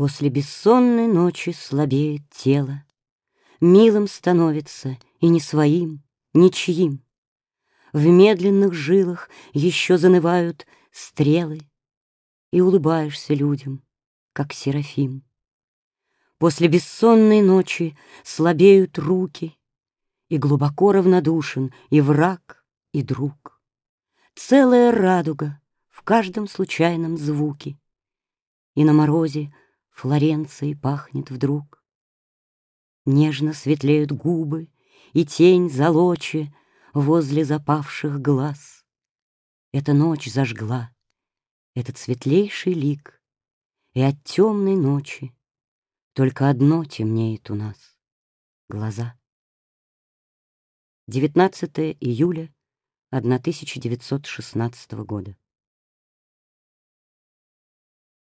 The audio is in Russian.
После бессонной ночи слабеет тело, Милым становится и не своим, ничьим. В медленных жилах еще занывают стрелы, И улыбаешься людям, как Серафим. После бессонной ночи слабеют руки, И глубоко равнодушен и враг, и друг. Целая радуга в каждом случайном звуке, И на морозе Флоренции пахнет вдруг. Нежно светлеют губы, и тень залочи Возле запавших глаз. Эта ночь зажгла этот светлейший лик, И от темной ночи только одно темнеет у нас — глаза. 19 июля 1916 года.